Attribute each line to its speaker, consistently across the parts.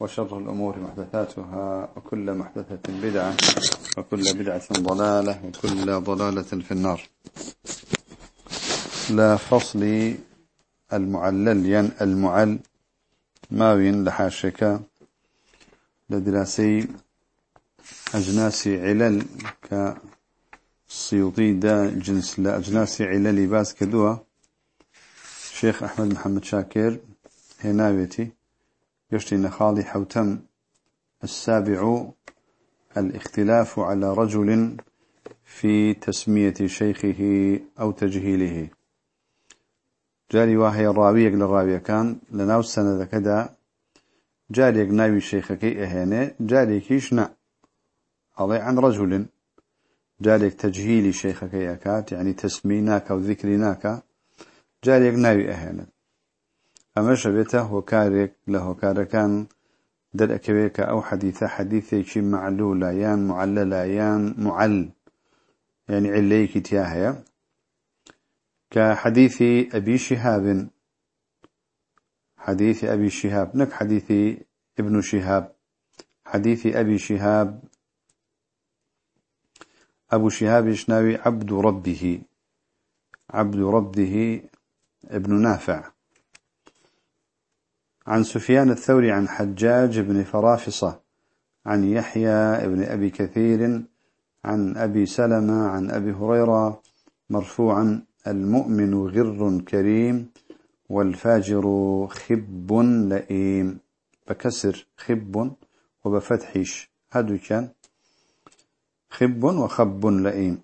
Speaker 1: وشر الأمور محدثاتها وكل محدثة بدعة وكل بدعة ضلالة وكل ضلالة في النار. لا فصل المعلل ين المعل ماوين لحاشك لدراسي أجناس علل كالسيوطي دا جنس لأجناس علل باس كدوا شيخ أحمد محمد شاكر هناويتي يشتي نخالي حوتم السابع الاختلاف على رجل في تسمية شيخه أو تجهيله. جاري واهي الراوية للراوية كان لناو السنة كذا جاري ناوي شيخك إهانة جاري كيشنا علي عن رجل. جاري تجهيل شيخك يكات يعني تسميناك أو ذكرناك جاري ناوي إهانة أما شبيته هوكارك لهوكاركان درأكويك أو حديثة حديثة معلولة يان معللة يان معل يعني عليك تياهية كحديث أبي شهاب حديث أبي شهاب نك حديث ابن شهاب حديث أبي شهاب أبو شهاب يشناوي عبد ربه عبد ربه ابن نافع. عن سفيان الثوري عن حجاج بن فرافصة عن يحيى بن أبي كثير عن أبي سلمة عن أبي هريرة مرفوعا المؤمن غر كريم والفاجر خب لئيم. بكسر خب وبفتحش هذا كان خب وخب لئيم.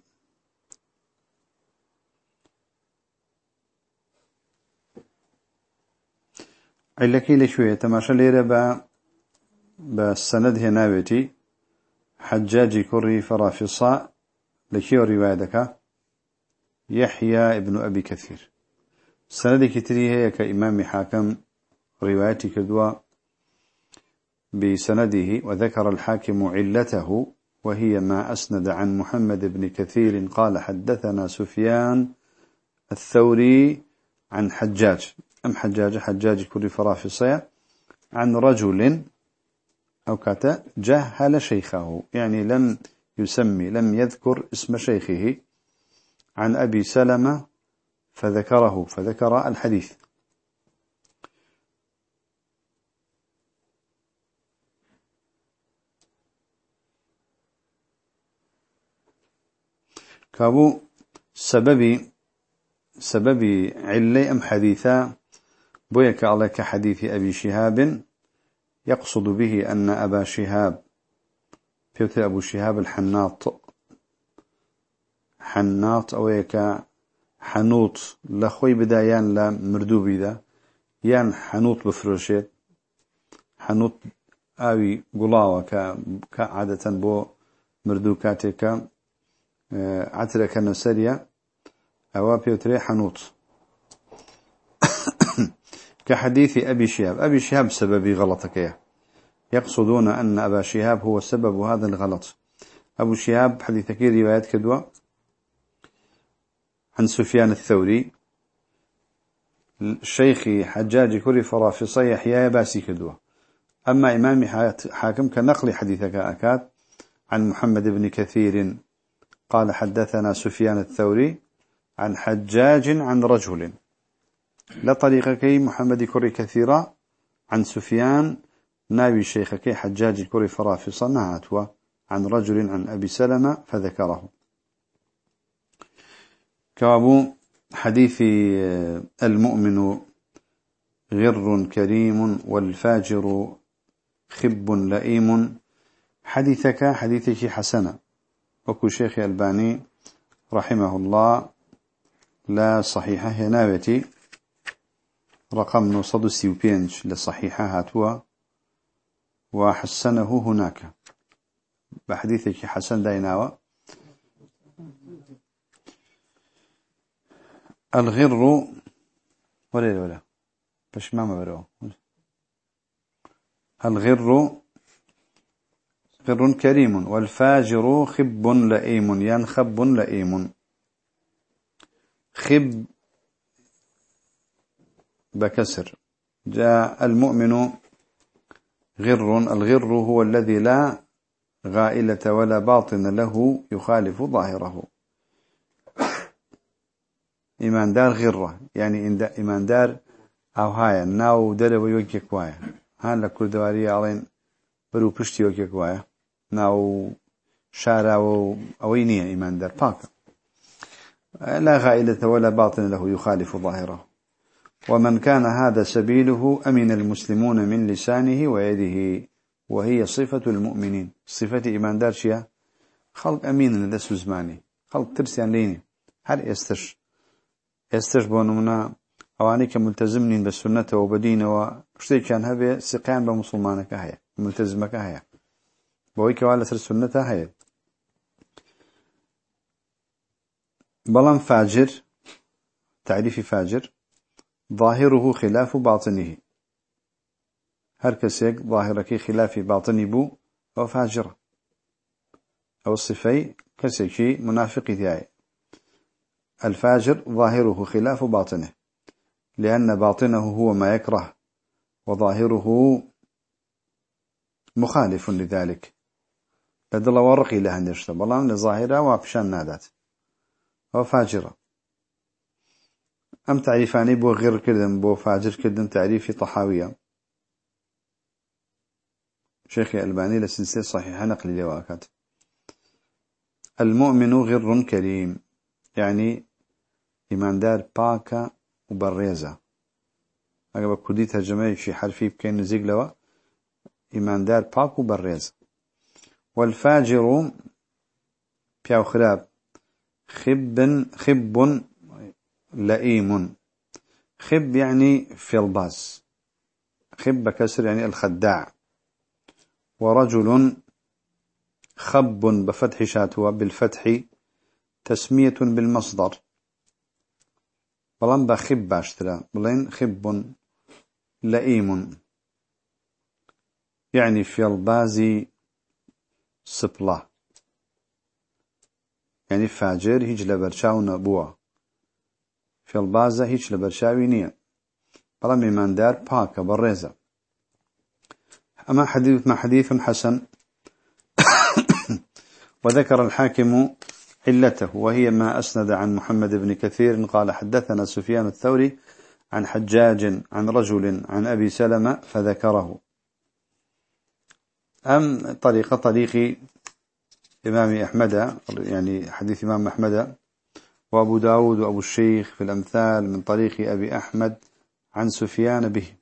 Speaker 1: علكي لشوية تماشى ليرة با بالسند هنا بيتي حجاج كري فرافصاء لكيو روايتك يحيى ابن أبي كثير سند كتري هي كإمام حاكم روايتي كدوا بسنده وذكر الحاكم علته وهي ما أسند عن محمد بن كثير قال حدثنا سفيان الثوري عن حجاج. أم حجاج حجاج كل فرافصية عن رجل أو كاتا جهل شيخه يعني لم يسمي لم يذكر اسم شيخه. عن أبي سلمة فذكره فذكر الحديث. كابو سببي سببي علي أم حديثا بويك الله كحديث أبي شهاب يقصد به أن أبا شهاب بيوت أبو شهاب الحناط. حناط أويك حنوط. لخوي بدايان لا مردوبي ذا يان حنوط بفروشيت حنوط آوي قلاوة كعادة بو مردوكاتك آه، عترك نسريا أو بيوتري حنوط. كحديث أبي شهاب. أبي شهاب سبب غلطك يا. يقصدون أن أبا شهاب هو سبب هذا الغلط. أبو شهاب حديثك روايات كدوة. عن سفيان الثوري. الشيخ حجاج كري فرافصي يحيى باسي كدوة. أما إمام حاكم كنقل حديثك أكاد. عن محمد بن كثير قال حدثنا سفيان الثوري عن حجاج عن رجل. لطريقك محمد كري كثيرة عن سفيان ناوي شيخك حجاج كري فرافصة نهاتوا عن رجل عن أبي سلمة فذكره. كابو حديث المؤمن غر كريم والفاجر خب لئيم. حديثك حديثك حسنة. وكو شيخ ألباني رحمه الله لا صحيحة هناوتي رقم نصد سيوبينج لصحيحة هاتوا. وحسنه هناك. بحديثك حسن ديناوة الغر ولا ولا باش ما مبرو الغر غر كريم والفاجر خب لئيم ينخب لئيم. خب بكسر. جاء المؤمن غر الغر هو الذي لا غائلة ولا باطن له يخالف ظاهره. إيمان دار غرة يعني إيمان دار أو هاي ناو دل ويوكي كوايا هان لكل دواري علين برو بشتي وكي كوايا ناو شارع أوينية إيمان دار باكا لا غائلة ولا باطن له يخالف ظاهره. ومن كان هذا سبيله أمن المسلمون من لسانه ويده وهي صفة المؤمنين. صفة إيمان دارشيا خلق أمين لدى سوزماني خلق ترسيان ليني. هل يستش يستش بونمنا. أواني كملتزمين بالسنة وبدين وشتي كان هذا سقيان بمسلمانك هيا. ملتزمك هيا. بويك وعلى سر السنة هيا. بلان فاجر. تعريف فاجر. ظاهره خلاف باطنه. هر كسيك ظاهرك خلاف باطني بو أو فاجرة أو الصفي كسيكي منافق ذاي الفاجر ظاهره خلاف باطنه. لأن باطنه هو ما يكره وظاهره مخالف لذلك. لدل ورقي لها نشتا بلان لظاهرة وابشان نادات وفاجرة أم تعريفاني بو غير كردن بو فاجر كردن تعريفي طحاوية شيخ الباني لسلسلة صحيحة نقل لواكات المؤمن غر كريم. يعني إيمان دار باكا وبريزة أقب كودي ترجمة في حرفي بكين نزيق لوا إيمان دار باك وبريزة والفاجر بياو خراب خب خب لئيم. خب يعني في الباس خب كسر يعني الخداع. ورجل خب بفتح شاتوا بالفتح تسمية بالمصدر. بلان بخب باشترا. بلين خب لئيم. يعني في البازي سبلا. يعني فاجر هيج لبرشاو نبوة. البازة هيش لبرشاوي نية بلا ميمان دار باكا بالريزة أما حديث ما حديث حسن وذكر الحاكم علته وهي ما أسند عن محمد بن كثير قال حدثنا سفيان الثوري عن حجاج عن رجل عن أبي سلمة فذكره. أم طريقة طريق إمام أحمد يعني حديث إمام أحمد وأبو داود وأبو الشيخ في الأمثال من طريق أبي أحمد عن سفيان به.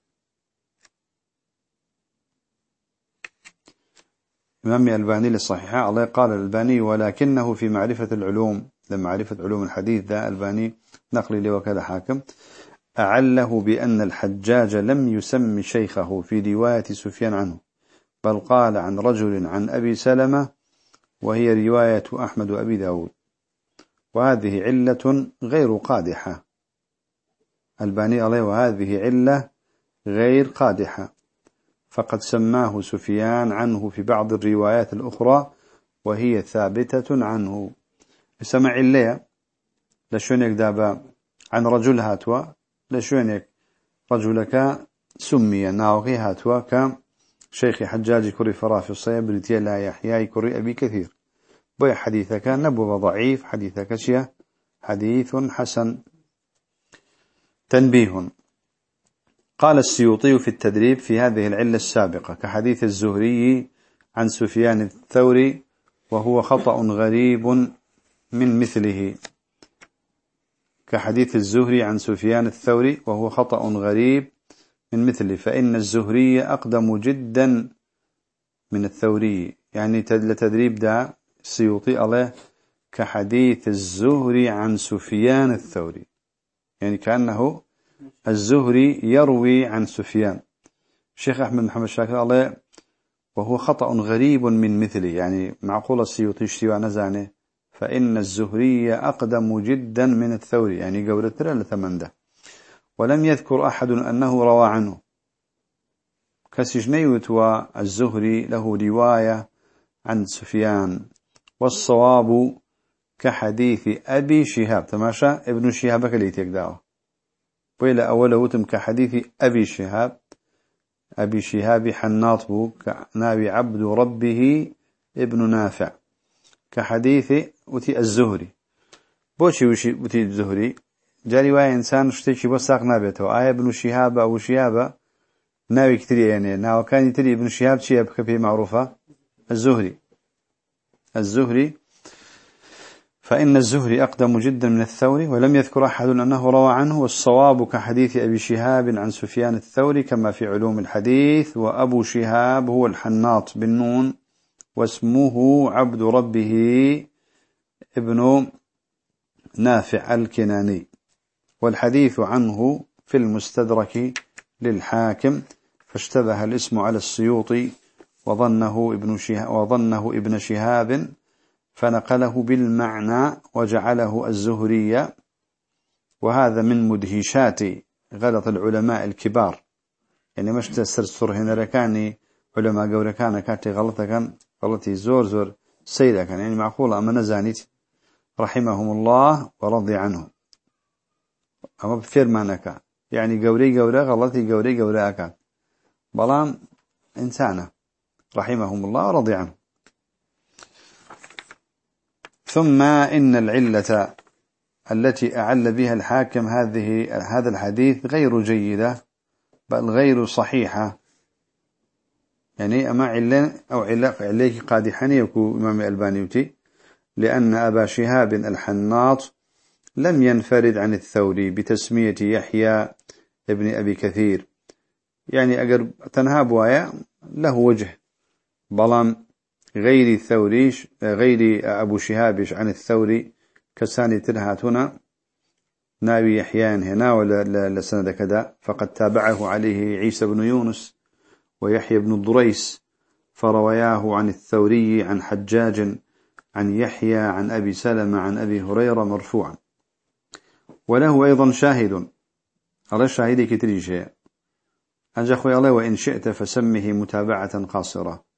Speaker 1: إمام الألباني للصحيحة الله قال الألباني ولكنه في معرفة العلوم لمعرفة علوم الحديث ذا ألباني نقل لي وكذا حاكم. أعله بأن الحجاج لم يسم شيخه في رواية سفيان عنه بل قال عن رجل عن أبي سلمة وهي رواية أحمد وأبي داود. وهذه علة غير قادحة. الباني عليه وهذه علة غير قادحة. فقد سماه سفيان عنه في بعض الروايات الأخرى وهي ثابتة عنه. سمع عليا لشونك دابا عن رجل هاتوا لشونك رجلك سمي ناوغي هاتوا كشيخ حجاج كري فرافي الصيب رتيا لا يحيى كري أبي كثير. بوي حديثك نبو ضعيف حديثك شيء حديث حسن. تنبيه. قال السيوطي في التدريب في هذه العلة السابقة كحديث الزهري عن سفيان الثوري وهو خطأ غريب من مثله. كحديث الزهري عن سفيان الثوري وهو خطأ غريب من مثله فإن الزهري أقدم جدا من الثوري. يعني لتدريب ده السيوطي عليه كحديث الزهري عن سفيان الثوري. يعني كأنه الزهري يروي عن سفيان. الشيخ أحمد محمد شاكر عليه وهو خطأ غريب من مثله. يعني معقول السيوطي اشتوى نزانه فإن الزهري أقدم جدا من الثوري. يعني قولة ترى لثمنده ولم يذكر أحد أنه روى عنه. كسجنيوت والزهري له رواية عن سفيان. والصواب كحديث أبي شهاب. تماشى ابن شهاب كليتك دعوه وإلى أوله وتم كحديث أبي شهاب. أبي شهاب حناط بو كنابي عبد ربه ابن نافع. كحديث وتي الزهري. بوشي وشي وتي الزهري. جاري واي إنسان شتيكي بو ساق نابيته آية ابن شهاب أو شهاب ناوي كتري يعني. ناو كان يتري ابن شهاب شيء بكبه معروفة؟ الزهري. الزهري. فإن الزهري أقدم جدا من الثوري ولم يذكر أحد أنه روى عنه والصواب كحديث أبي شهاب عن سفيان الثوري كما في علوم الحديث. وأبو شهاب هو الحناط بالنون واسمه عبد ربه ابن نافع الكناني. والحديث عنه في المستدرك للحاكم فاشتبه الاسم على السيوطي وظنه ابن شهاب, وظنه ابن شهاب فنقله بالمعنى وجعله الزهرية. وهذا من مدهشات غلط العلماء الكبار. يعني مش تسرسر هنا ركاني علماء قول كان كاتي غلطة كان غلطي زور زور سيدة كان. يعني معقولة أما نزانيت رحمهم الله ورضي عنهم. أما بفير معنى يعني قوري قوري غلطي قوري قوري أكان بلان إنسانة رحمهم الله ورضي عنهم ثم إن العلة التي أعل بها الحاكم هذه هذا الحديث غير جيدة بل غير صحيحة. يعني أما علة أو علة عليك قادحني يكو إمام البانيوتي لأن أبا شهاب الحناط لم ينفرد عن الثوري بتسمية يحيى ابن أبي كثير. يعني أجر تنهاب وايا له وجه. بلان غير الثوريش غير أبو شهابش عن الثوري كساني ترهات هنا. ناوي يحيان هنا ولا لسند كذا. فقد تابعه عليه عيسى بن يونس ويحيى بن الضريس فروياه عن الثوري عن حجاج عن يحيى عن أبي سلمة عن أبي هريرة مرفوعا. وله أيضا شاهد. على الشاهد كتري شيء أنجا خوي الله وإن شئت فسمه متابعة قاصرة.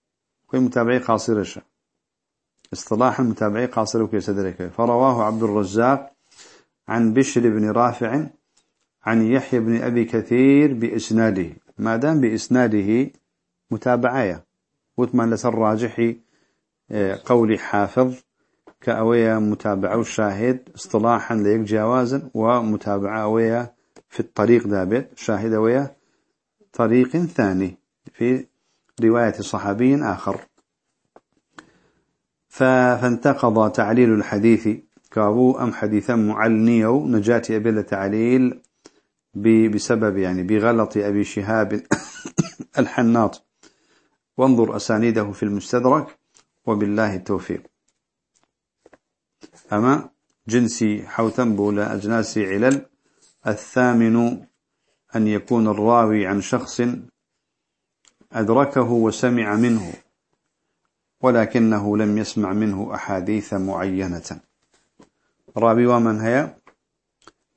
Speaker 1: خوي متابعي قاصرة اصطلاح المتابعي قاصرة وكيسدرك فرواه عبد الرزاق عن بشر بن رافع عن يحيى بن أبي كثير بإسناده. ما دام بإسناده متابعية وثمان لسر راجحي آه، قولي حافظ كأوية متابعة الشاهد اصطلاحا ليك جوازا ومتابعة في الطريق دابت شاهد أوية طريق ثاني في رواية صحابي آخر. فانتقض تعليل الحديث. كابو أم حديثا معلنيو نجاة أبي التعليل بسبب يعني بغلط أبي شهاب الحناط. وانظر أسانيده في المستدرك وبالله التوفيق. أما جنسي حوتنبو لأجناس علل الثامن أن يكون الراوي عن شخص أدركه وسمع منه ولكنه لم يسمع منه أحاديث معينة. راوي ومن هي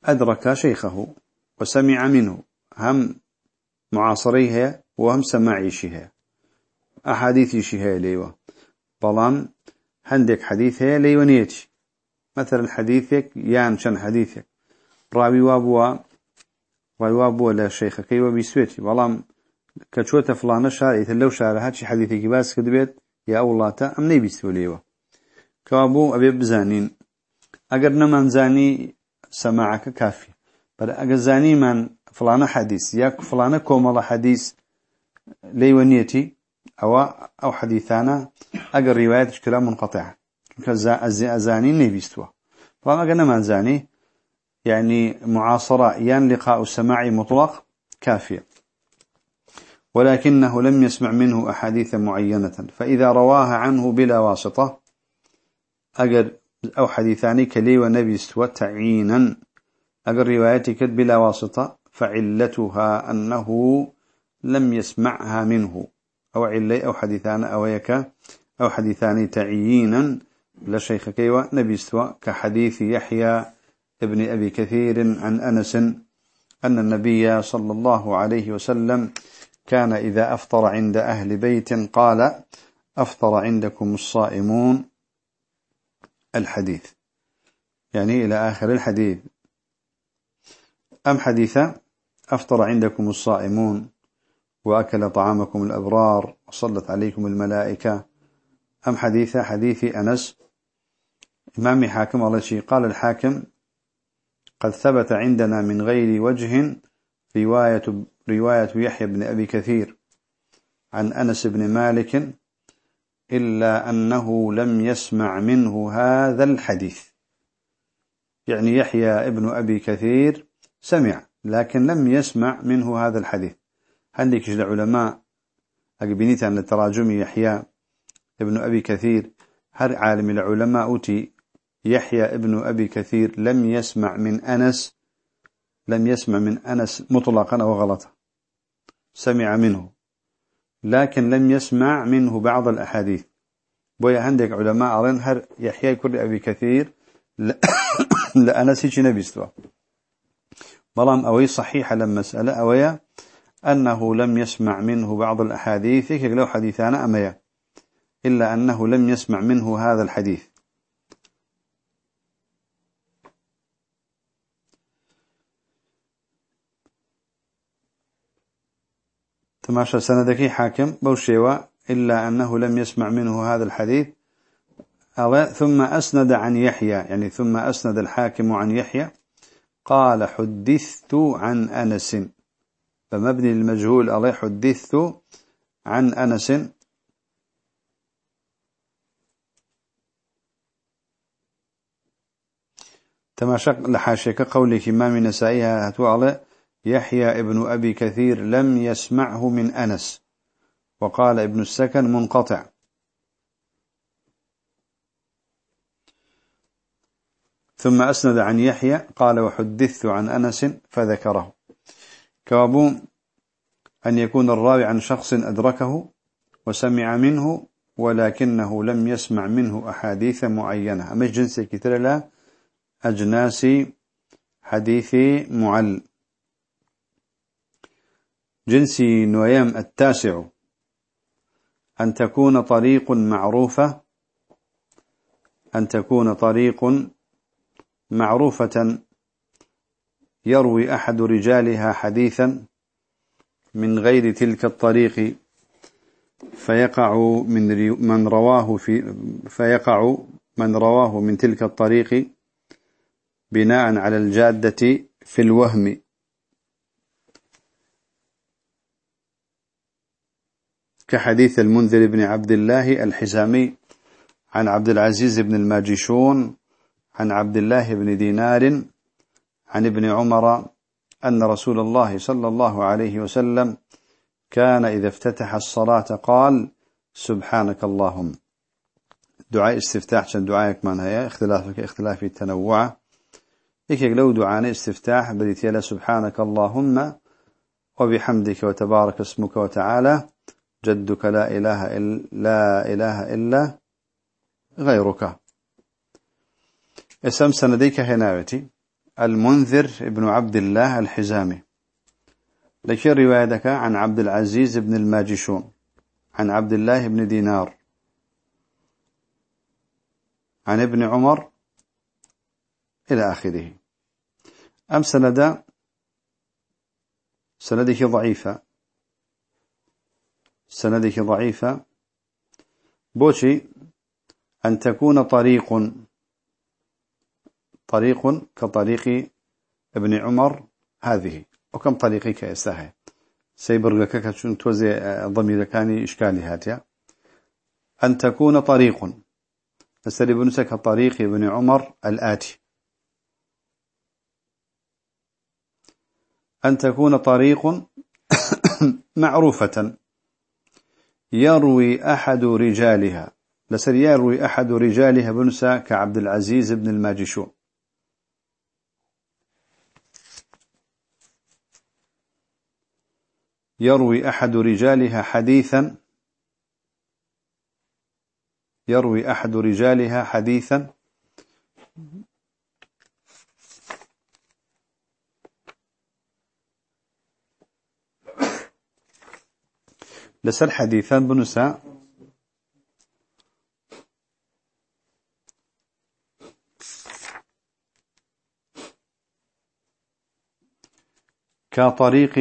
Speaker 1: أدرك شيخه وسمع منه هم معاصريه وهم سماعيشه أحاديث شهية ليوه بلان هندك حديث هي ليونيتي مثلا حديثك يان شن حديثك. راوي وابوا راوي وابوا لا شيخ كي وبيسويتي بلان کە چۆتە فلانە شارێتە لەو شارە هەچی حەدیثێکی باس کە دەبێت یا وڵاتە ئەم نەیبیستوە لێەوە کەوا بوو ئەبێ بزانین ئەگەر نەمانزانی سەماعەکە کافی. بەر ئەگە زانیمان فلانە حەدیث یا فلانە کۆمەڵە حەدیث لەیوە نیەتی ئەوە ئەو حەدیثانە ئەگەر ڕیواەت کرا منقطع کە ئەزانی نەیویستوە بەڵام ئەگە نەمانزانی یعنی معاصرة یان لقاء سماعی مطلق كافية ولكنه لم يسمع منه أحاديث معينة. فإذا رواها عنه بلا واسطة أجر أو حديثاني كلي ونبي استوى تعينا أجر روايتك بلا واسطة فعلتها أنه لم يسمعها منه. أو علي أو حديثان أو يكا أو حديثان تعيينا. لشيخ كيوة نبيستوا كحديث يحيى ابن أبي كثير عن أنس أن النبي صلى الله عليه وسلم كان إذا أفطر عند أهل بيت قال أفطر عندكم الصائمون الحديث. يعني إلى آخر الحديث. أم حديثة أفطر عندكم الصائمون وأكل طعامكم الأبرار وصلت عليكم الملائكة. أم حديثة حديث أنس. إمام حاكم الله شيء. قال الحاكم قد ثبت عندنا من غير وجه رواية, رواية يحيى بن أبي كثير عن أنس بن مالك إلا أنه لم يسمع منه هذا الحديث. يعني يحيى ابن أبي كثير سمع لكن لم يسمع منه هذا الحديث. عندك العلماء أقبنيت عن التراجم يحيى ابن أبي كثير؟ هر عالم العلماء أوتي يحيى ابن أبي كثير لم يسمع من أنس لم يسمع من أنس مطلقا أو غلطا؟ سمع منه لكن لم يسمع منه بعض الأحاديث. بويا عندك علماء أرين هر يحيى كل أبي كثير؟ لأنس هيك نبيستوا بلام أوي صحيحة لما مسألة أويا أنه لم يسمع منه بعض الأحاديث. لو حديثانا أميا إلا أنه لم يسمع منه هذا الحديث. تماشى سندك حاكم بوشيوا إلا أنه لم يسمع منه هذا الحديث. ثم أسند عن يحيى يعني ثم أسند الحاكم عن يحيى قال حدثت عن أنس. فمبني المجهول الله حدثت عن أنس. تماشى لحاشيك قولك ما من نسائها هتو على يحيى ابن أبي كثير لم يسمعه من أنس وقال ابن السكن منقطع. ثم أسند عن يحيى قال وحدثت عن أنس فذكره. كوابو أن يكون الراوي عن شخص أدركه وسمع منه ولكنه لم يسمع منه أحاديث معينة. أما جنس كتير لا أجناس حديث معل. جنسي نويم التاسع. أن تكون طريق معروفة أن تكون طريق معروفة. يروي أحد رجالها حديثا من غير تلك الطريق فيقع من من رواه في فيقع من رواه من تلك الطريق بناء على الجادة في الوهم. كحديث المنذر بن عبد الله الحزامي عن عبد العزيز بن الماجشون عن عبد الله بن دينار عن ابن عمر أن رسول الله صلى الله عليه وسلم كان إذا افتتح الصلاة قال سبحانك اللهم. دعاء استفتاح عشان دعائك من هي اختلافك اختلاف التنوع. إيك لو دعاء استفتاح بديت يلا سبحانك اللهم وبحمدك وتبارك اسمك وتعالى جدك لا إله إلا, لا إله إلا غيرك. اسم سنديك هناوتي المنذر ابن عبد الله الحزامي. لك روايتك عن عبد العزيز بن الماجشون. عن عبد الله بن دينار. عن ابن عمر إلى آخره. أم سند سندك ضعيفة. سندك ضعيفة. بوشي أن تكون طريق طريق كطريق ابن عمر هذه. وكم طريقي كأساها سيبرغك كشون توزي ضمير كاني إشكالي هاتيا. أن تكون طريق. فسري بنسك طريق ابن عمر الآتي. أن تكون طريق معروفة. يروي أحد رجالها. لسر يروي أحد رجالها بنسى كعبد العزيز بن الماجشون. يروي أحد رجالها حديثا. يروي أحد رجالها حديثا. لسر حديثا بنساء كطريق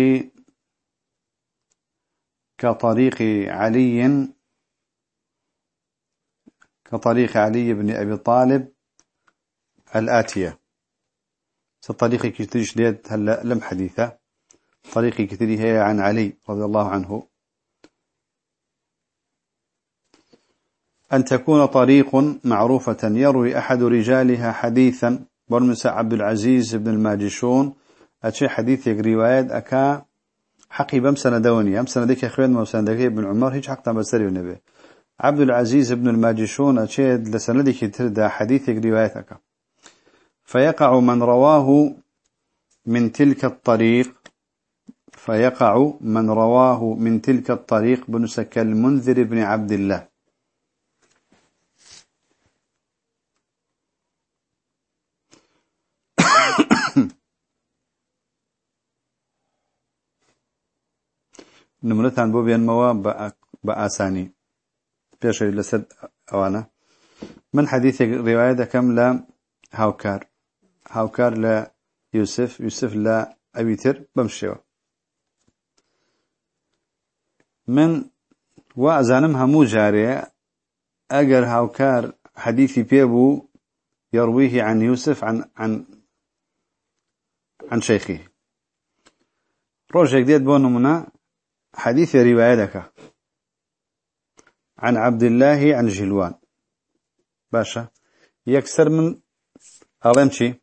Speaker 1: كطريق علي كطريق علي بن أبي طالب الآتية. سطريق كثير شديد هلا لم حديثة. طريق كثير هي عن علي رضي الله عنه. أن تكون طريق معروفة. يروي أحد رجالها حديثا برمس عبد العزيز بن الماجشون. أشي حديث روايات أكا حقي بمسنة دوني أمسنة ديك أخوان موسنة ديك ابن عمر هيج حق تمسري النبي عبد العزيز بن الماجشون أشي لسنة ديك تردى حديث روايات أكا. فيقع من رواه من تلك الطريق فيقع من رواه من تلك الطريق بنسك المنذر بن عبد الله. نمرتان بو بينموا بآساني بيش لسد أوانا من حديث رواية كم لا هاوكار هاوكار لا يوسف يوسف لا أبيتر بمشيو من وأزانم همو جاري أجر هاوكار حديثي بيبو يرويه عن يوسف عن عن عن شيخه روجك ديت بونمنا حديث روايتك عن عبد الله عن جلوان. باشا. يكسر من أغلمشي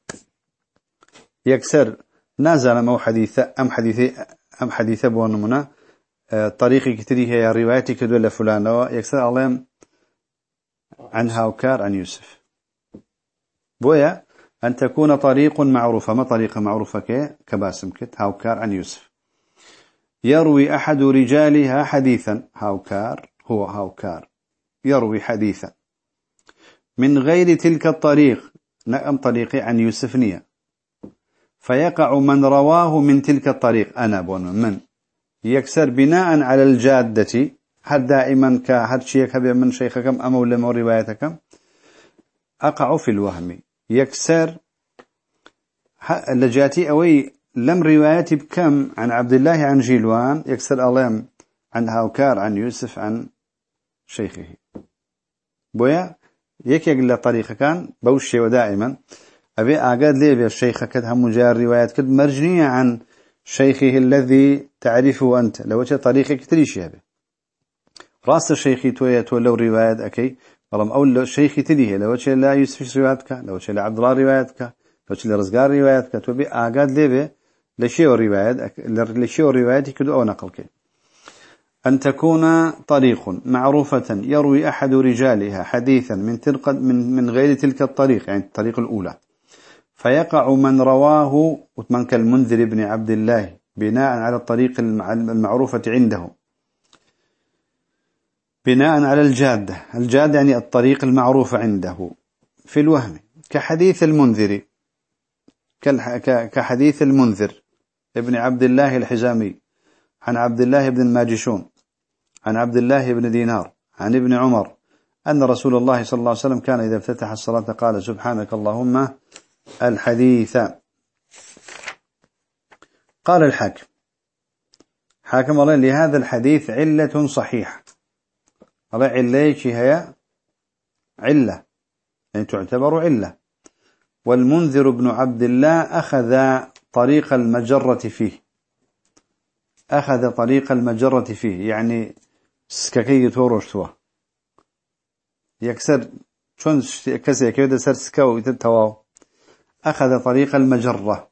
Speaker 1: يكسر. نازل مو حديثة أم حديثة أم حديثة بونمنا آه، طريقي كتري هي روايتي كدولة فلانة يكسر أغلم عن هاوكار عن يوسف. بويا أن تكون طريق معروفة. ما طريقة معروفة كباسم كت. هاوكار عن يوسف. يروي أحد رجالها حديثا. هاوكار هو هاوكار. يروي حديثا. من غير تلك الطريق نعم طريقي عن يوسف نية. فيقع من رواه من تلك الطريق. أنا بون من. يكسر بناء على الجادة. هل دائما كهل شيء كبير من شيخكم أم ولا روايتكم؟ أقع في الوهم. يكسر لجاتي أوي لم روايتي بكم عن عبد الله عن جيلوان يكسر ألم عن هاوكار عن يوسف عن شيخه. بويا يك يقل طريقة كان بوشي ودائما. أبي أقاد لي الشيخ كد هم جار روايات كد مرجنية عن شيخه الذي تعرفه أنت. لو جاء طريقك تريش به راس الشيخ تويا تو لو روايات أكي. والله أول شيخي تديه. لو جاء لا يوسف رواياتك لو جاء عبد الله رواياتك لو جاء رزقار رواياتك توبي أقاد لي لشيء روايات لشيء روايات كدو أو نقل كي أن تكون طريق معروفة يروي أحد رجالها حديثا من تلك من من غير تلك الطريق يعني الطريق الأولى. فيقع من رواه ومن كالمنذر بن عبد الله بناء على الطريق المعروفة عنده. بناء على الجادة. الجادة يعني الطريق المعروف عنده. في الوهم. كحديث المنذر. كحديث المنذر. ابن عبد الله الحزامي عن عبد الله بن الماجشون عن عبد الله بن دينار عن ابن عمر أن رسول الله صلى الله عليه وسلم كان إذا افتتح الصلاة قال سبحانك اللهم الحديث. قال الحاكم حاكم الله لهذا الحديث علة صحيحة. الله عليك هي علة يعني تعتبر علة. والمنذر بن عبد الله أخذ طريق المجرة فيه. أخذ طريق المجرة فيه يعني سكاكي تورشتوا يكسر شون كسي كيدا سر سكاو يتتواو أخذ طريق المجرة.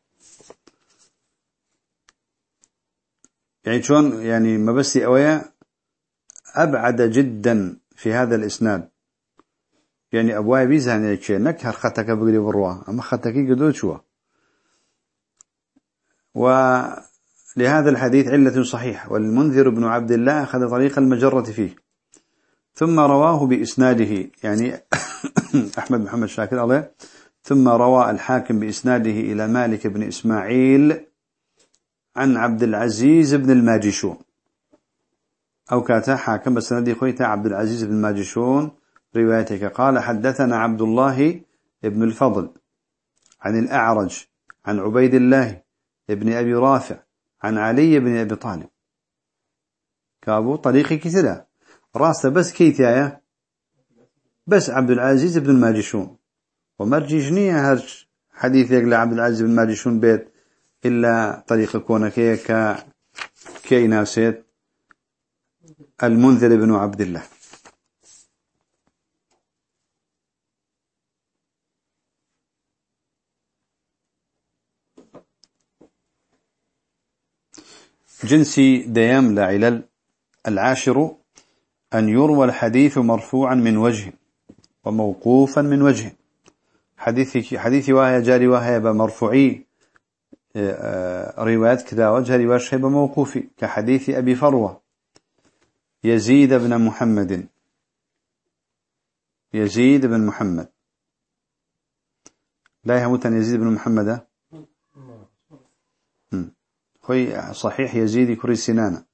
Speaker 1: يعني شون يعني ما بس أويا أبعد جدا في هذا الإسناد. يعني أبواب بيزان يكشي نك هر بقري بروا أما خطك قدوت شو ولهذا الحديث علة صحيح والمنذر بن عبد الله أخذ طريق المجرة فيه. ثم رواه بإسناده يعني أحمد محمد شاكر عليه ثم روى الحاكم بإسناده إلى مالك بن إسماعيل عن عبد العزيز بن الماجشون. أو كاتا حاكم بسندي خويتا عبد العزيز بن الماجشون روايتك. قال حدثنا عبد الله بن الفضل عن الأعرج عن عبيد الله ابن أبي رافع عن علي بن أبي طالب. كابو طريقي كثيرة. راسة بس كيتايا بس عبد العزيز بن الماجشون ومرجي جنية هرج حديث يقل عبد العزيز بن الماجشون بيت إلا طريق كونك ك كي ناسيت المنذر بن عبد الله. جنسي ديام لعلل العاشر أن يروى الحديث مرفوعا من وجه وموقوفا من وجه. حديث حديث وهي جاري وهي بمرفوعي. آه، روايات كذا وجه رواية شيء موقوفي كحديث أبي فروة. يزيد بن محمد. يزيد بن محمد. لا يهمت أن يزيد بن محمد. خوي صحيح يزيد كري سنانة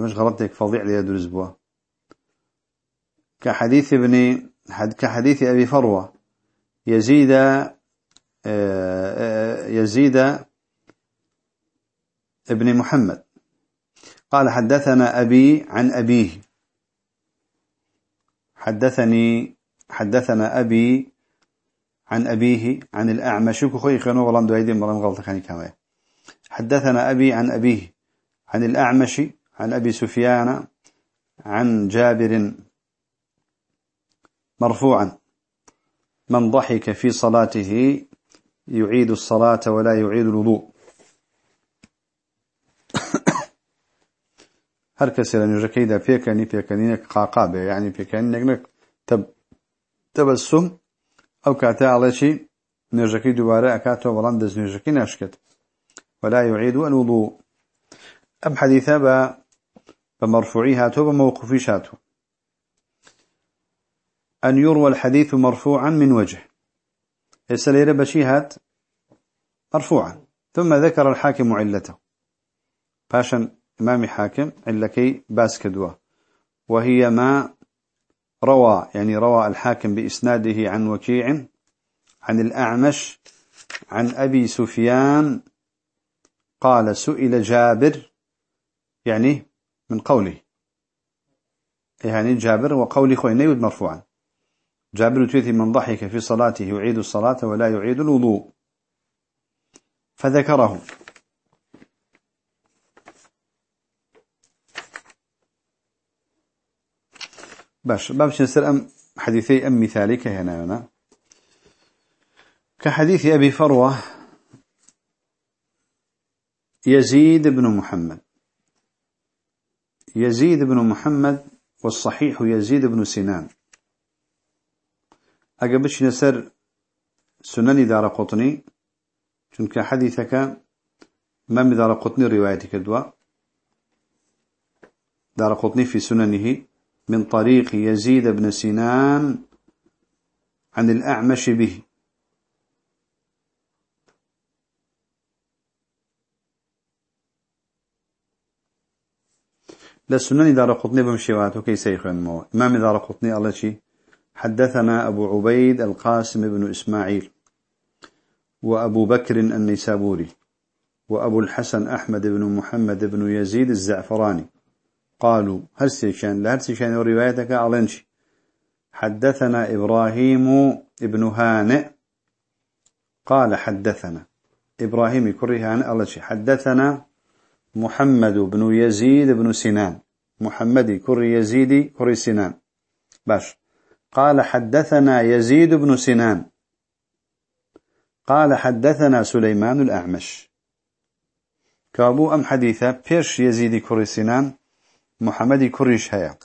Speaker 1: مش غلطتك فظيع لي يدرس بوا كحديث ابن كحديث أبي فروة يزيد آه، آه، يزيد ابن محمد. قال حدثنا أبي عن أبيه. حدثني حدثنا أبي عن أبيه عن الأعمش. خوي خنو غلام دويدين مرام غلطة خاني كمان حدثنا أبي عن أبيه عن الأعمش عن أبي سفيان عن جابر مرفوعا. من ضحك في صلاته يعيد الصلاة ولا يعيد الوضوء. هر کسی را نجکی دا پیکنی پیکنی قاقابه يعني پیکنی نگنک تب تبسم. أو كاتا على شيء نجکی دوباره اکاتو بلان دز نجکی نشکت. ولا يعيد الوضوء. أم حديثة بمرفوعي هاتو بموقفي شاتو أن يروى الحديث مرفوعا من وجه. يسأل بشيهات مرفوعا. ثم ذكر الحاكم علته. باشا إمام حاكم علكي باسكدوا وهي ما روى يعني روى الحاكم بإسناده عن وكيع عن الأعمش عن أبي سفيان قال سئل جابر يعني من قوله. يعني جابر وقولي خوين يود مرفوعا. جابر تيثي من ضحك في صلاته يعيد الصلاة ولا يعيد الوضوء. فذكره. باش بابش نسر أم حديثي أم مثالي هنا هنا. كحديث أبي فروة يزيد بن محمد. يزيد بن محمد والصحيح يزيد بن سنان. أقبش نسر سنن دار قطني چونك حديثك ما دار قطني روايتك دوا. دار قطني في سننه من طريق يزيد بن سنان عن الأعمش به. لسنن دار قطني بمشيوات وكي سيخون مو إمام دار قطني الله شي حدثنا أبو عبيد القاسم بن إسماعيل وأبو بكر النيسابوري وأبو الحسن أحمد بن محمد بن يزيد الزعفراني. قالوا هل سيشان لا هل سيشان روايتك أعلنش حدثنا إبراهيم ابن هانئ. قال حدثنا. إبراهيم كرهان الله حدثنا محمد بن يزيد بن سنان محمد كري يزيد كري سنان باش قال حدثنا يزيد بن سنان قال حدثنا سليمان الأعمش كابو أم حديثة بيش يزيد كري سنان محمد كريش هيا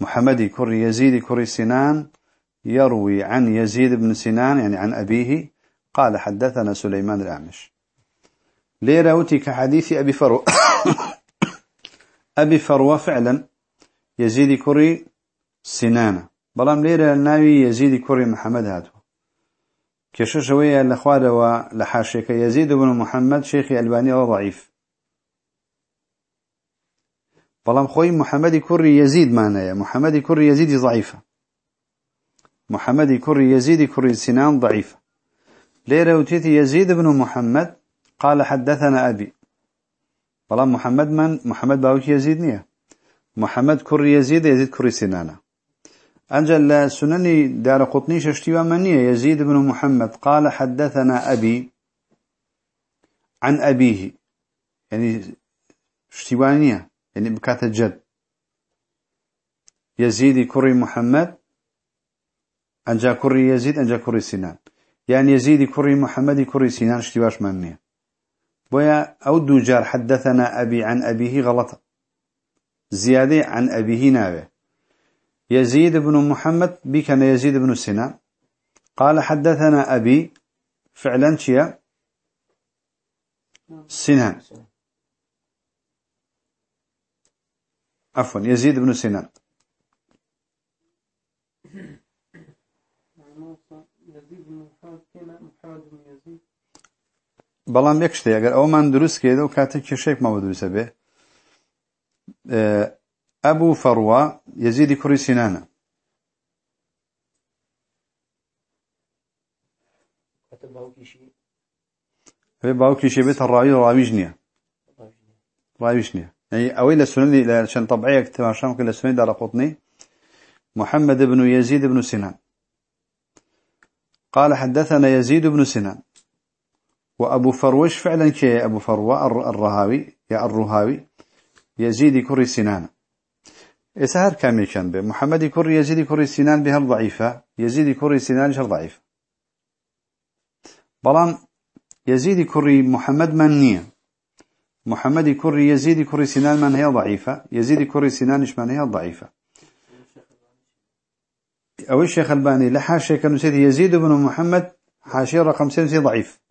Speaker 1: محمد كري يزيد كري سنان يروي عن يزيد بن سنان يعني عن أبيه قال حدثنا سليمان الأعمش ليرة وتي كحديث أبي فرو أبي فروة فعلا يزيد كري سنانة. بلام ليرة الناوي يزيد كري محمد هاتو. كشو شوية لخوارة ولحاشيك يزيد بن محمد شيخي ألباني ضعيف. بلام خوي محمد كري يزيد معناه. محمد كري يزيد ضعيفة. محمد كري يزيد كري سنان ضعيفة. ليرة وتيتي يزيد بن محمد قال حدثنا أبي. بلام محمد من؟ محمد باوك يزيد نية. محمد كري يزيد يزيد كري سنانه أنجل سنني دار قطني ششتي ومنية يزيد بن محمد قال حدثنا أبي عن أبيه. يعني شتيوانية يعني بكات الجد. يزيد كري محمد. أنجا كري يزيد أنجا كري سنان. يعني يزيد كري محمد كري سنان شتيواش منية بويا أو دوجار حدثنا أبي عن أبيه غلط. زيادة عن أبيه نابه. يزيد بن محمد بكن يزيد بن سنان قال حدثنا أبي فعلا شيا. سنان عفوا يزيد بن سنان بلام يكشتي اگر أو من درست كده وكاتب كشيك ما بدرسه به أبو فروة يزيد كري سنانة في باوكي شي بيت الراوي راوي جنيا راوي جنيا يعني أويل السنن عشان طبيعية كتماشام كل السنن دار قطني محمد بن يزيد بن سنان قال حدثنا يزيد بن سنان وأبو فروش فعلا كي أبو فروة الرهاوي يا الرهاوي يزيد كري سنان. إسهر كامل كان به. محمد كري يزيد كري سنان بها ضعيفة يزيد كري سنان شر ضعيف. بلان يزيد كري محمد من نية. محمد كري يزيد كري سنان من هي ضعيفة. يزيد كري سنانش من هي ضعيفة. أو الشيخ الباني لحاشي سيدي يزيد بن محمد حاشية رقم سنسي ضعيف.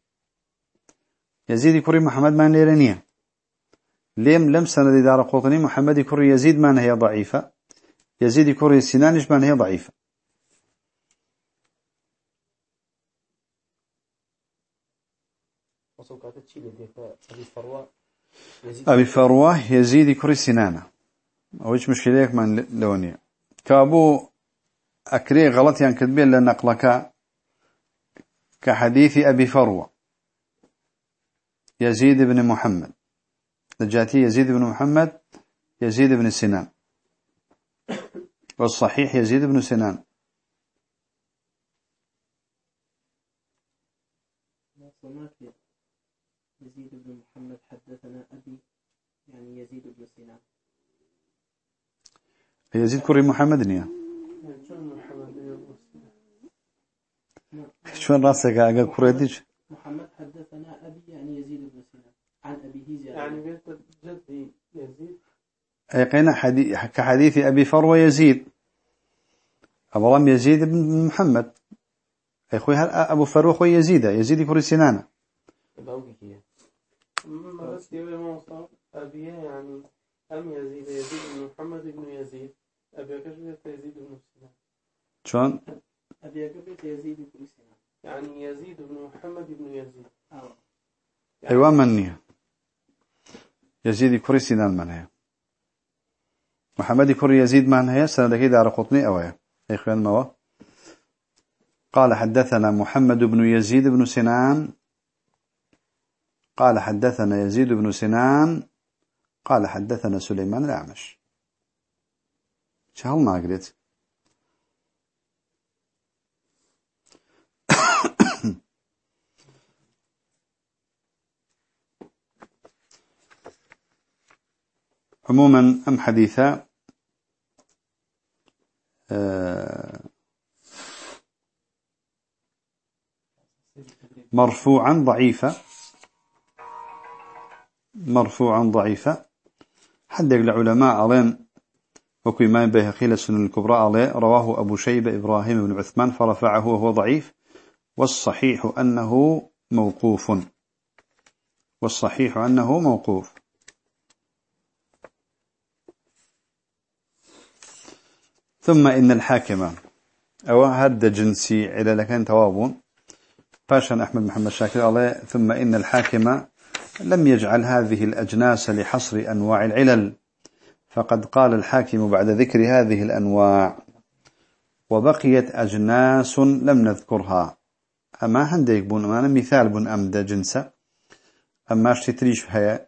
Speaker 1: يزيد كري محمد من ليرانية لم لم سند دار قطني محمد كري يزيد من هي ضعيفة. يزيد كري سنانش من هي ضعيفة. أبي فروة يزيد كري سنانة. أوش مشكلة من لونية. كابو أكري غلط يعني كتبين لنقلك كحديث أبي فروة. يزيد بن محمد. نجاتي يزيد بن محمد يزيد بن سنان. والصحيح يزيد بن سنان. يزيد بن محمد حدثنا أبي يعني يزيد بن سنان. يزيد كري محمد نيا. شلون راسك؟ اقا كريدج محمد حدثنا أبي يعني يزيد بن سنان عن أبيه زيادة يعني بيت جدي يزيد. أيقنا حديث كحديث أبي فروة يزيد. أبو يزيد بن محمد. أخوي هل أبو فروة أخوي يزيد يزيد كري سنانة أبي يعني أم يزيد يزيد بن محمد بن يزيد. أبي كشبيت يزيد بن سنان شلون؟ أبي كشبيت يزيد بن سنان يعني يزيد بن محمد بن يزيد. أيوة مني. يزيد كري سنان من هي. محمد كري يزيد من هي سنة كده دار قطني أويا إخوان موا. قال حدثنا محمد بن يزيد بن سنان. قال حدثنا يزيد بن سنان. قال حدثنا سليمان الأعمش. شهل ما قلت؟ عموما أم حديثا؟ آه، مرفوعا ضعيفا مرفوعا ضعيفا حد العلماء علين وكي ما بيهقي السنن الكبرى عليه؟ رواه أبو شيبة إبراهيم بن عثمان فرفعه وهو ضعيف. والصحيح أنه موقوف. والصحيح أنه موقوف. ثم إن الحاكم أو هد جنسي على لكان توابون باشا أحمد محمد شاكر الله. ثم إن الحاكم لم يجعل هذه الأجناس لحصر أنواع العلل. فقد قال الحاكم بعد ذكر هذه الأنواع وبقيت أجناس لم نذكرها. أما هنديك بون أما مثال بون أمد جنسة. أما اشتريش هيا.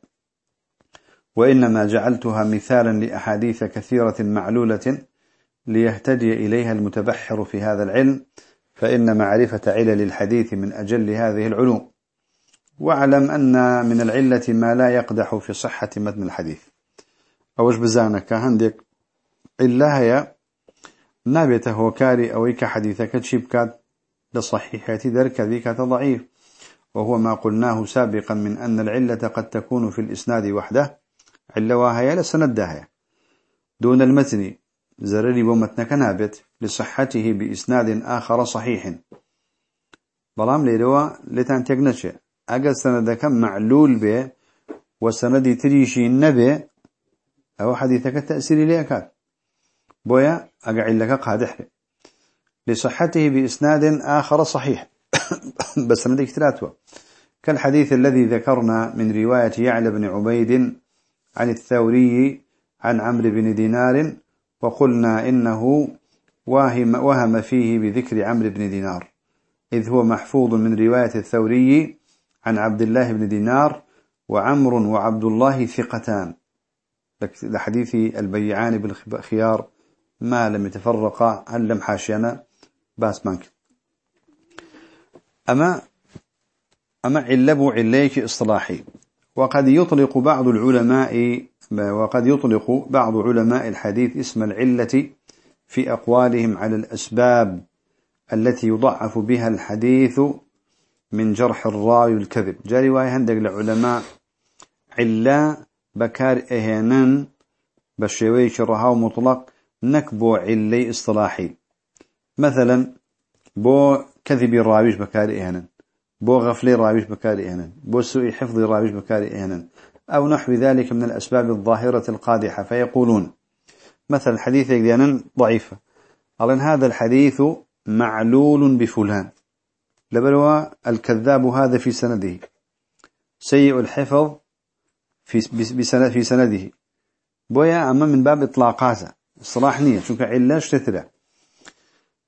Speaker 1: وإنما جعلتها مثالا لأحاديث كثيرة معلولة. ليهتدي إليها المتبحر في هذا العلم فإن معرفة علل الحديث من أجل هذه العلوم. واعلم أن من العلة ما لا يقدح في صحة متن الحديث. أوش بزانك هندك إلا هي نابته كاري أويك حديثك تشيبكات لصحيحة درك ذيك ضعيف وهو ما قلناه سابقا من أن العلة قد تكون في الإسناد وحده علة وهي لسندها دون المتن زرري بمتنك نابت لصحته بإسناد آخر صحيح. بلام ليروا لتان تقنشه أقل سندك معلول به وسندي تريشي النبي أو حديثك التأثير ليكات بويا أقعد لك قادح لصحته بإسناد آخر صحيح. بس سندك ثلاثة كالحديث الذي ذكرنا من رواية يعلى بن عبيد عن الثوري عن عمرو بن دينار وقلنا إنه وهم, وهم فيه بذكر عمرو بن دينار إذ هو محفوظ من رواية الثوري عن عبد الله بن دينار وعمر وعبد الله ثقتان. لحديث البيعان بالخيار ما لم يتفرقا هل لم حاشينا باس مانك. أما أما علبوا عليك إصطلاحي وقد يطلق بعض العلماء وقد يطلق بعض علماء الحديث اسم العلة في أقوالهم على الأسباب التي يضعف بها الحديث من جرح الراوي والكذب جاء رواية هندق لعلماء علا بكار إهانا بشوي شرها مطلق نكبو علي إصطلاحي. مثلا بو كذب الراويش بكار إهانا بو غفلي راويش بكار إهانا بو سوء حفظ راويش بكار إهانا أو نحو ذلك من الأسباب الظاهرة القادحة فيقولون مثلا الحديث يقدينا ضعيفة. قال هذا الحديث معلول بفلان. لبلوا الكذاب هذا في سنده. سيء الحفظ في بسند في سنده. بويا أما من باب إطلاقاته. صلاح نية. شو كعلاش تترى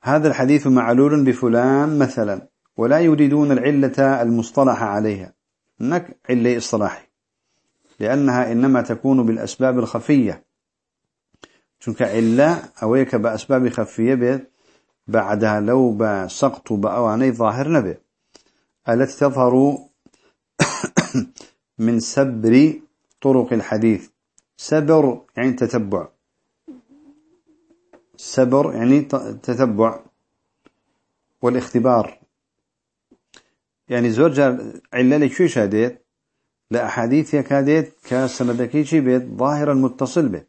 Speaker 1: هذا الحديث معلول بفلان مثلا ولا يريدون العلة المصطلح عليها. هناك علة إصطلاحي لأنها إنما تكون بالأسباب الخفية. شنك علة أويك بأسباب خفية بيت بعدها لو بسقط بأواني ظاهر نبي التي تظهر من سبر طرق الحديث. سبر يعني تتبع. سبر يعني تتبع. والاختبار. يعني زوجة علة شو شاديت لأحاديث يكاديت كسندكي شي بيت ظاهرا متصل به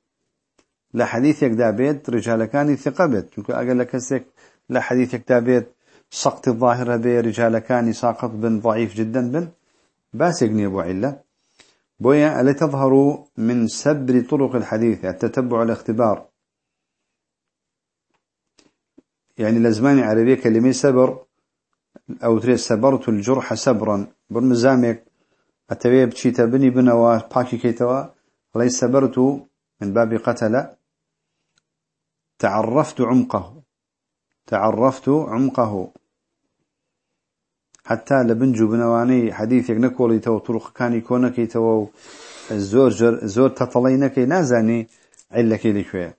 Speaker 1: لحديث يكدا بيت رجال كان ثقة بيت. شو أقل لك سيك لحديث يكدا بيت سقط الظاهرة به رجال كان ساقط بن ضعيف جدا بن. باس يقني أبو علة بويا ألا تظهر من سبر طرق الحديث التتبع الاختبار. يعني لزمان عربية كلمة سبر أو تريد سبرت الجرح سبرا. برمزامك أتبيه بشيتا بني بنوا باكي كيتوا ليس سبرت من باب قتل. تعرفت عمقه. تعرفت عمقه. حتى لبنجو بنواني حديث يقنكولي تو طرق كاني كونكي تو الزور زور تطلينكي نازاني علكي لكوية.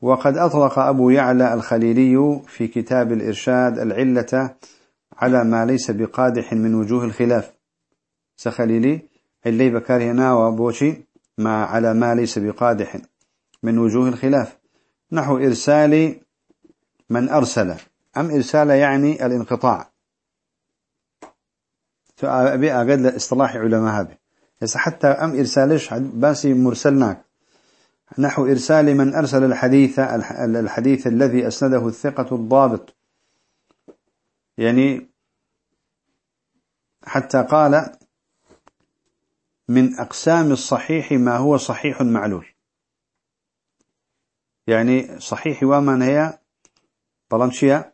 Speaker 1: وقد أطلق أبو يعلى الخليلي في كتاب الإرشاد العلة على ما ليس بقادح من وجوه الخلاف. سخليلي اللي بكار هنا وبوشي ما على ما ليس بقادح من وجوه الخلاف. نحو إرسال من أرسل. أم إرسال يعني الانقطاع. فأبي أقد لإصطلاح علماء هذا حتى أم إرسالش باسي مرسلناك. نحو إرسال من أرسل الحديث الحديث الذي أسنده الثقة الضابط. يعني حتى قال من أقسام الصحيح ما هو صحيح معلول. يعني صحيح ومن هي بلانشيا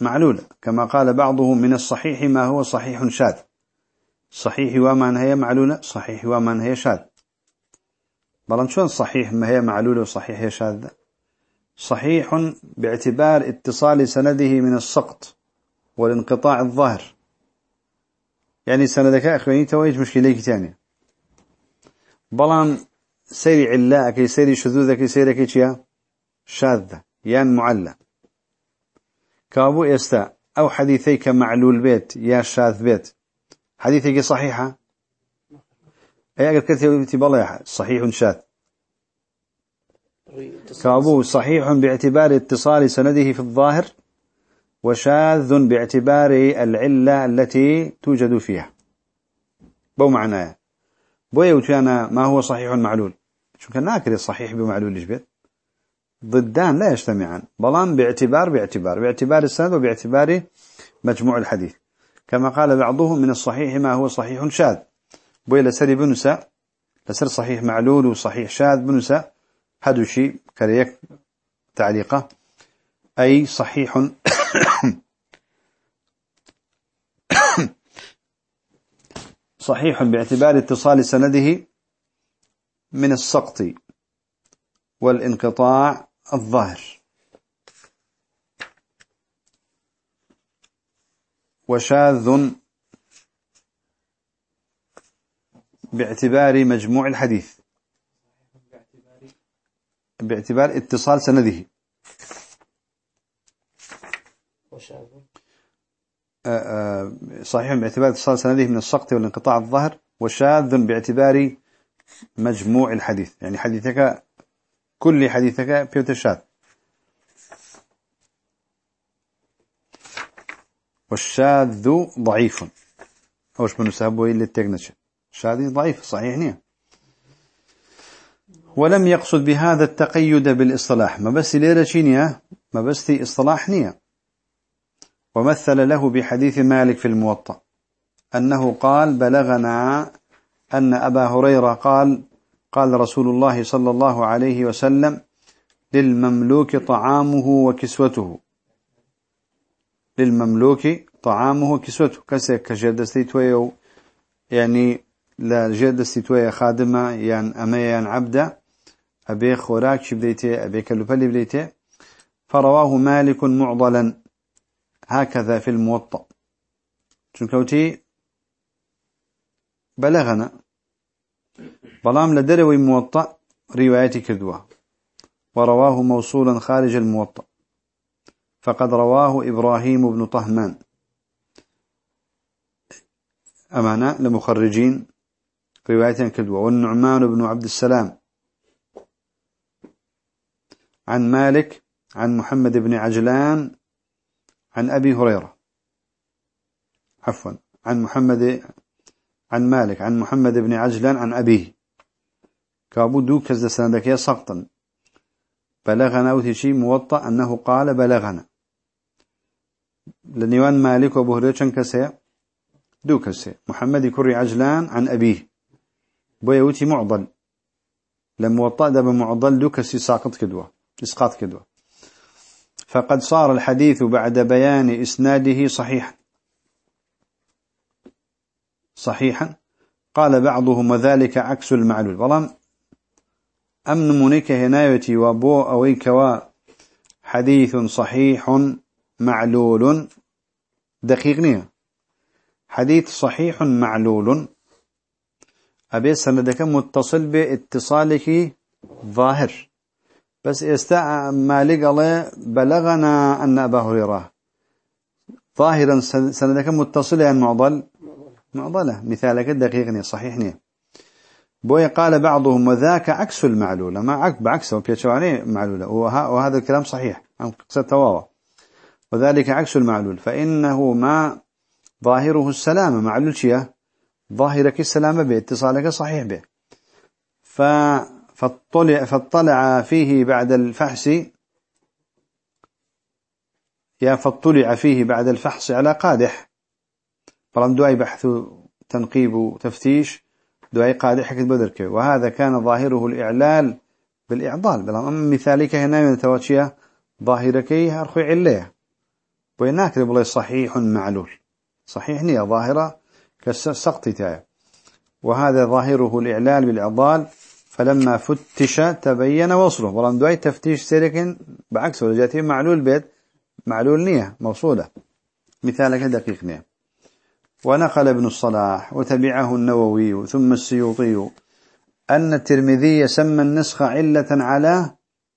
Speaker 1: معلولة كما قال بعضهم من الصحيح ما هو صحيح شاذ. صحيح ومن هي معلولة صحيح ومن هي شاذ. بلان صحيح ما هي معلولة وصحيح هي شاذة صحيح باعتبار اتصال سنده من السقط والانقطاع الظاهر. يعني سندك أخواني تويج مشكلة ثانية. بلان سيري علاء سيري شذوذك سيري كي شاذة يان معلّة كابو يستا أو حديثيك معلول بيت يا شاذ بيت. حديثيك صحيحة؟ أي أقل كثير بالله صحيح شاذ. كابو صحيح باعتبار اتصال سنده في الظاهر وشاذ باعتبار العلة التي توجد فيها. بو معناه. بو يوتيانا ما هو صحيح معلول. شو كان ناكر الصحيح بمعلول الجبت ضدان لا يجتمعان. بلان باعتبار باعتبار. باعتبار السند وباعتبار مجموع الحديث. كما قال بعضهم من الصحيح ما هو صحيح شاذ. بوي لسري بنسا لسر صحيح معلول وصحيح شاذ. بنسا هذا شيء كريك تعليقه. أي صحيح صحيح باعتبار اتصال سنده من السقط والانقطاع الظاهر. وشاذ باعتبار مجموع الحديث. باعتبار اتصال سنده. آه، صحيح باعتبار اتصال سنده من السقط والانقطاع الظهر وشاذ باعتبار مجموع الحديث. يعني حديثك كل حديثك بيوت شاذ والشاذ ضعيف. أوش بنسابه إلا التقنش شاذ ضعيف صحيح نية. ولم يقصد بهذا التقيد بالإصطلاح. ما بس ليرة ما بس إصطلاح نية. ومثل له بحديث مالك في الموطأ أنه قال بلغنا أن أبا هريرة قال قال رسول الله صلى الله عليه وسلم للمملوك طعامه وكسوته للمملوك طعامه وكسوته. كسي كجدستي تويو يعني لا جدستي تويا خادمة يعني أميا يعني عبدة أبي خوراك شبديتي أبي كالوبالي بديتي فرواه مالك معضلا. هكذا في الموطأ. شنكوتي؟ بلغنا. بلام لدروي موطأ روايتي كذوة. ورواه موصولا خارج الموطأ. فقد رواه إبراهيم بن طهمان. أمانة لمخرجين رواية كذوة. والنعمان بن عبد السلام. عن مالك عن محمد بن عجلان عن أبي هريرة. عفوا. عن محمد عن مالك عن محمد بن عجلان عن أبيه. كابو دو كزد سندك سقطا. بلغنا وتشي موطأ أنه قال بلغنا. لنيوان مالك وأبو هريرة كسي دو كسي محمد كري عجلان عن أبيه. بويوتي معضل. لما وطأ دب معضل دو كسي ساقط كدوة. إسقاط كدوة. فقد صار الحديث بعد بيان إسناده صحيحا. صحيحا. قال بعضهم وذلك عكس المعلول. ظلام أمن منك هنايتي وأبو أويك حديث صحيح معلول. دقيقني حديث صحيح معلول. أبي سندك متصل بإتصالك ظاهر. بس استاء مالك الله بلغنا أن أبا هريرة. ظاهرا سندك متصلة يعني معضل. معضلة. مثالك دقيقني صحيحني بوي قال بعضهم وذاك عكس المعلولة. ما عك بعكسه بيتشواني معلولة. وهذا الكلام صحيح. عن قصة تواوى وذلك عكس المعلول. فإنه ما ظاهره السلامة. معلول شيء ظاهرك السلامة باتصالك صحيح به فاطلع, فاطلع فيه بعد الفحص يا فاطلع فيه بعد الفحص على قادح. فلم دعي بحث تنقيب تفتيش دعي قادح حكت بدرك. وهذا كان ظاهره الإعلال بالإعضال. بلا مثالك هنا من تواتشيا ظاهركي هرخو عليه. ويناك بلا صحيح معلول. صحيح نية ظاهرة كالسقط تاعي وهذا ظاهره الإعلال بالإعضال. فلما فتش تبين وصله. ولم دعي تفتيش سيركن بعكس ولجاته معلول بيت معلول نية موصولة. مثالك دقيق نية. ونقل ابن الصلاح وتبعه النووي ثم السيوطي أن الترمذي سمى النسخ علة على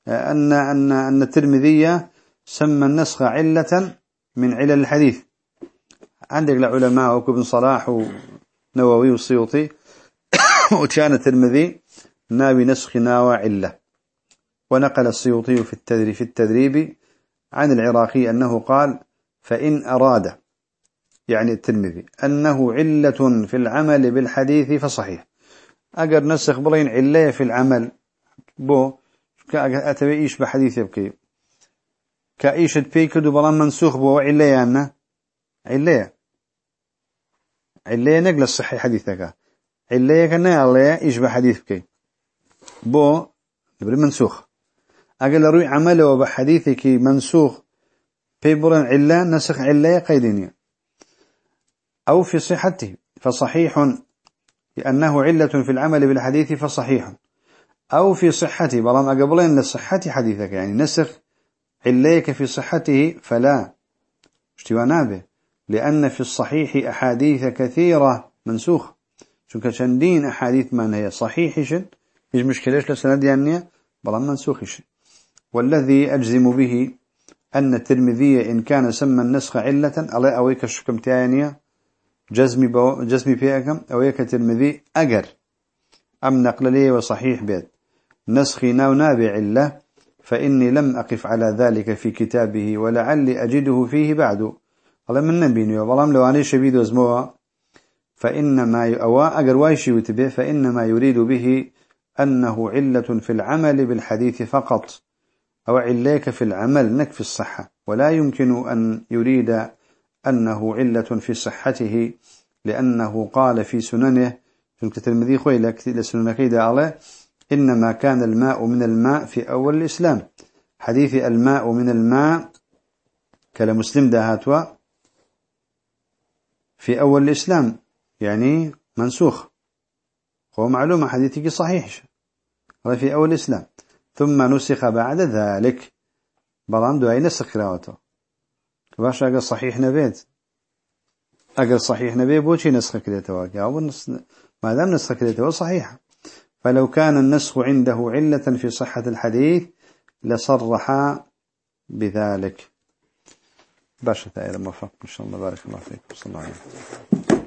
Speaker 1: أن أن أن الترمذي سمى النسخ علة من علل الحديث. عندك العلماء وكابن صلاح ونووي والسيوطي وكان الترمذي ناوي نسخ ناوى علة ونقل السيوطي في التدريب, في التدريب عن العراقي أنه قال فإن أراد يعني الترمذي أنه علة في العمل بالحديث فصحيح. أجر نسخ بلين علة في العمل بو كأتبي إيش بحديث يبكي. كأيش تبيكدو بلان منسوخ بو علة يعني علة. علة نقل الصحي حديثك. علة كنا علة إيش بحديث بكي بو نبري منسوخ. أقل روي عمله بحديثك منسوخ بيبرن علة نسخ علة قيدينية. أو في صحته فصحيح لأنه علة في العمل بالحديث فصحيح. أو في صحته بلام أقبلين لصحة حديثك يعني نسخ عليك في صحته فلا. اشتوانا به لأن في الصحيح أحاديث كثيرة منسوخ. شو كشندين أحاديث من هي صحيح شن؟ مش مشكلة لسند يعني بلام منسوخ شن والذي أجزم به أن الترمذي إن كان سمى النسخ علة الله أويك الشكم تانية جزمي بو جزمي فيكم أويك الترمذي أجر أم نقل لي وصحيح بيت نسخي ناو نابع علة فإني لم أقف على ذلك في كتابه ولعلي أجده فيه بعد. الله من نبيني وظلام لو أنا شبيد وزموها فإنما أوا أجر وايشي وتبه فإنما يريد به أنه علة في العمل بالحديث فقط أو عليك في العمل نكفي الصحة. ولا يمكن أن يريد أنه علة في صحته لأنه قال في سننه في الترمذي خوي لك لسنن كيدا عليه إنما كان الماء من الماء في أول الإسلام. حديث الماء من الماء كلمسلم دهاتوا في أول الإسلام يعني منسوخ. هو معلومة حديثك صحيح. في أول الإسلام. ثم نسخ بعد ذلك. بلان دعي نسخ كراوته باش أقل صحيح نبيت. أقل صحيح نبيت بوشي نسخ كريته ما دام نسخ كريته صحيح. فلو كان النسخ عنده علة في صحة الحديث لصرح بذلك. باشا تأيضا موفق إن شاء الله. بارك الله فيك صلى الله عليه وسلم.